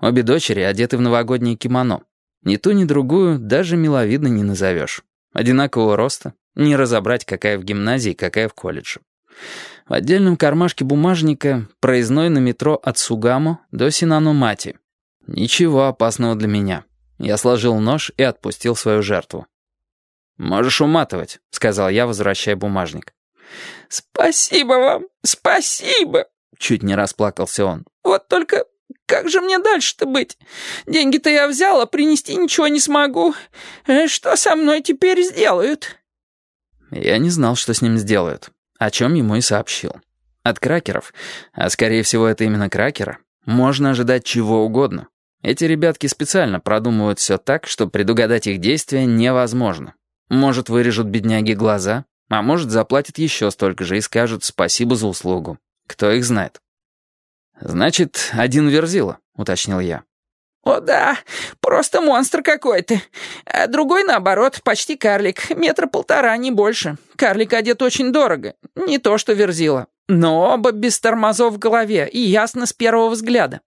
Обе дочери одеты в новогоднее кимоно. Ни ту, ни другую даже миловидно не назовешь. Одинакового роста. Не разобрать, какая в гимназии, какая в колледже. В отдельном кармашке бумажника проездной на метро от Сугамо до Синаномати. Ничего опасного для меня. Я сложил нож и отпустил свою жертву. «Можешь уматывать», — сказал я, возвращая бумажник. «Спасибо вам, спасибо!» — чуть не расплакался он. «Вот только как же мне дальше-то быть? Деньги-то я взял, а принести ничего не смогу. Э, что со мной теперь сделают?» Я не знал, что с ним сделают, о чем ему и сообщил. От кракеров, а скорее всего это именно кракера, можно ожидать чего угодно. Эти ребятки специально продумывают все так, что предугадать их действия невозможно. Может, вырежут бедняги глаза, а может, заплатят еще столько же и скажут спасибо за услугу. Кто их знает. «Значит, один верзила», — уточнил я. «О да, просто монстр какой-то. А другой, наоборот, почти карлик. Метра полтора, не больше. Карлик одет очень дорого. Не то что верзила. Но оба без тормозов в голове и ясно с первого взгляда».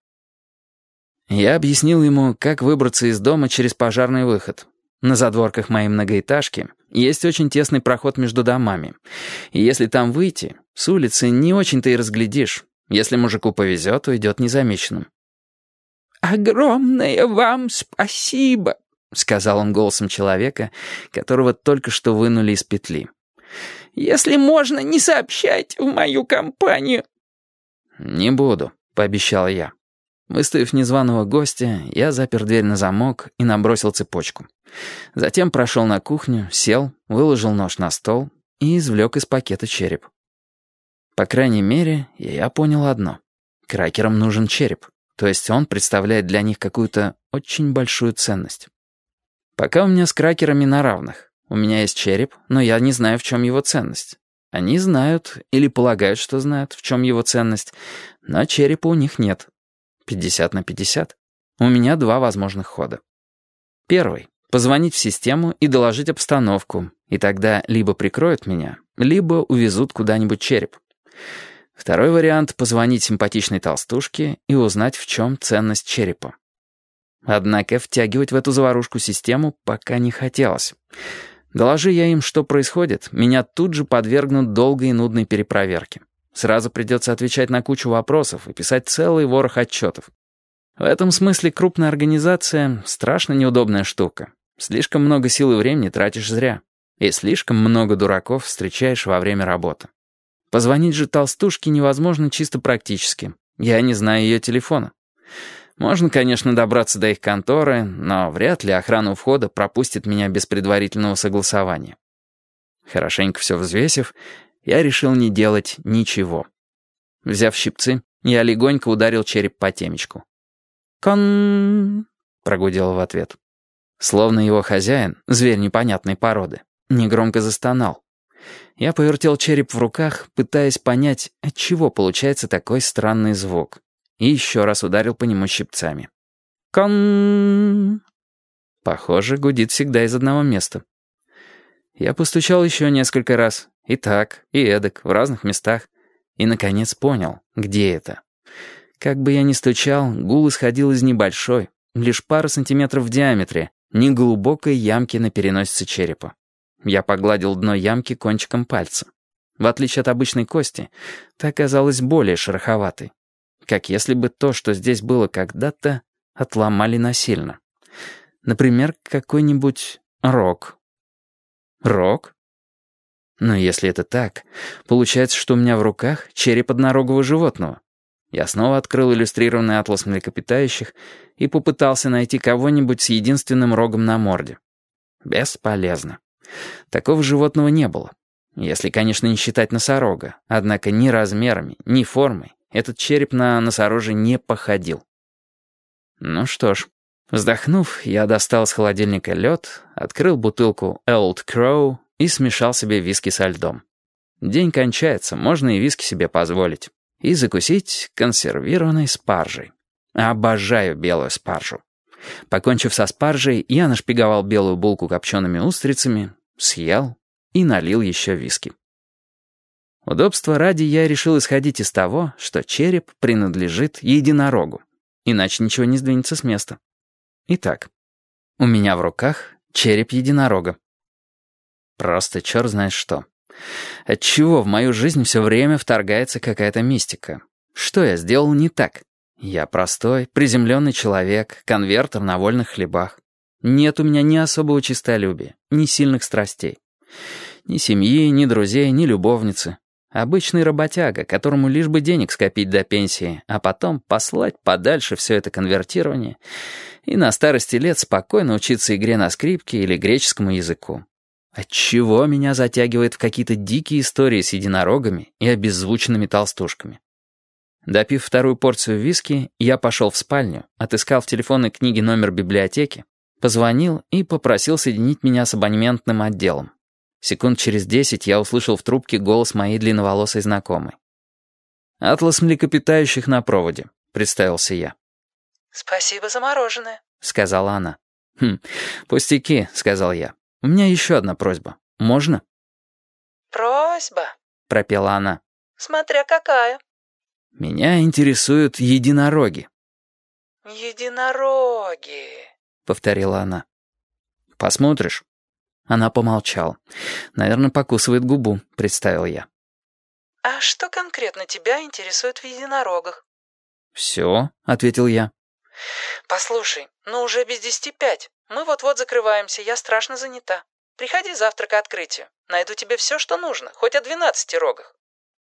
Я объяснил ему, как выбраться из дома через пожарный выход. На задворках моей многоэтажки есть очень тесный проход между домами. И если там выйти, с улицы не очень-то и разглядишь. Если мужику повезет, уйдет незамеченным. «Огромное вам спасибо», — сказал он голосом человека, которого только что вынули из петли. «Если можно, не сообщайте в мою компанию». «Не буду», — пообещал я. Выставив незваного гостя, я запер дверь на замок и набросил цепочку. Затем прошел на кухню, сел, выложил нож на стол и извлек из пакета череп. По крайней мере, я понял одно. Кракерам нужен череп, то есть он представляет для них какую-то очень большую ценность. Пока у меня с кракерами на равных. У меня есть череп, но я не знаю, в чем его ценность. Они знают или полагают, что знают, в чем его ценность, но черепа у них нет. 50 на 50. У меня два возможных хода. Первый — позвонить в систему и доложить обстановку, и тогда либо прикроют меня, либо увезут куда-нибудь череп. Второй вариант — позвонить симпатичной толстушке и узнать, в чем ценность черепа. Однако втягивать в эту заварушку систему пока не хотелось. Доложи я им, что происходит, меня тут же подвергнут долгой и нудной перепроверке. Сразу придется отвечать на кучу вопросов и писать целый ворох отчетов. В этом смысле крупная организация — страшно неудобная штука. Слишком много сил и времени тратишь зря. И слишком много дураков встречаешь во время работы. Позвонить же толстушке невозможно чисто практически. Я не знаю ее телефона. Можно, конечно, добраться до их конторы, но вряд ли охрана у входа пропустит меня без предварительного согласования. Хорошенько все взвесив, я решил не делать ничего. Взяв щипцы, я легонько ударил череп по темечку. «Кон...» — прогудел в ответ. Словно его хозяин, зверь непонятной породы, негромко застонал. Я повертел череп в руках, пытаясь понять, от чего получается такой странный звук. И еще раз ударил по нему щипцами. «Кон...» Похоже, гудит всегда из одного места. Я постучал еще несколько раз, и так, и эдак, в разных местах. И, наконец, понял, где это. Как бы я ни стучал, гул исходил из небольшой, лишь пары сантиметров в диаметре, неглубокой ямки на переносице черепа. Я погладил дно ямки кончиком пальца. В отличие от обычной кости, та оказалась более шероховатой. Как если бы то, что здесь было когда-то, отломали насильно. Например, какой-нибудь рог. Рог? Но если это так, получается, что у меня в руках череп однорогого животного. Я снова открыл иллюстрированный атлас млекопитающих и попытался найти кого-нибудь с единственным рогом на морде. Бесполезно. Такого животного не было. Если, конечно, не считать носорога. Однако ни размерами, ни формой этот череп на носороже не походил. Ну что ж, вздохнув, я достал с холодильника лед, открыл бутылку Old Crow и смешал себе виски со льдом. День кончается, можно и виски себе позволить. И закусить консервированной спаржей. Обожаю белую спаржу. Покончив со спаржей, я нашпиговал белую булку копчеными устрицами, съел и налил еще виски. Удобства ради я решил исходить из того, что череп принадлежит единорогу. иначе ничего не сдвинется с места. Итак, у меня в руках череп единорога. Просто черт знает что. Отчего в мою жизнь все время вторгается какая-то мистика? Что я сделал не так? Я простой, приземленный человек, конвертер на вольных хлебах. Нет у меня ни особого честолюбия, ни сильных страстей. Ни семьи, ни друзей, ни любовницы. Обычный работяга, которому лишь бы денег скопить до пенсии, а потом послать подальше все это конвертирование и на старости лет спокойно учиться игре на скрипке или греческому языку. Отчего меня затягивает в какие-то дикие истории с единорогами и обеззвученными толстушками? Допив вторую порцию виски, я пошел в спальню, отыскал в телефонной книге номер библиотеки, позвонил и попросил соединить меня с абонементным отделом. Секунд через десять я услышал в трубке голос моей длинноволосой знакомой. «Атлас млекопитающих на проводе», — представился я. «Спасибо за мороженое», — сказала она. «Хм, пустяки», — сказал я. «У меня еще одна просьба. Можно?» «Просьба?» — пропела она. «Смотря какая». «Меня интересуют единороги». «Единороги», — повторила она. «Посмотришь?» Она помолчала. «Наверное, покусывает губу», — представил я. «А что конкретно тебя интересует в единорогах?» «Все», — ответил я. «Послушай, ну уже без десяти пять. Мы вот-вот закрываемся, я страшно занята. Приходи завтра к открытию. Найду тебе все, что нужно, хоть о двенадцати рогах.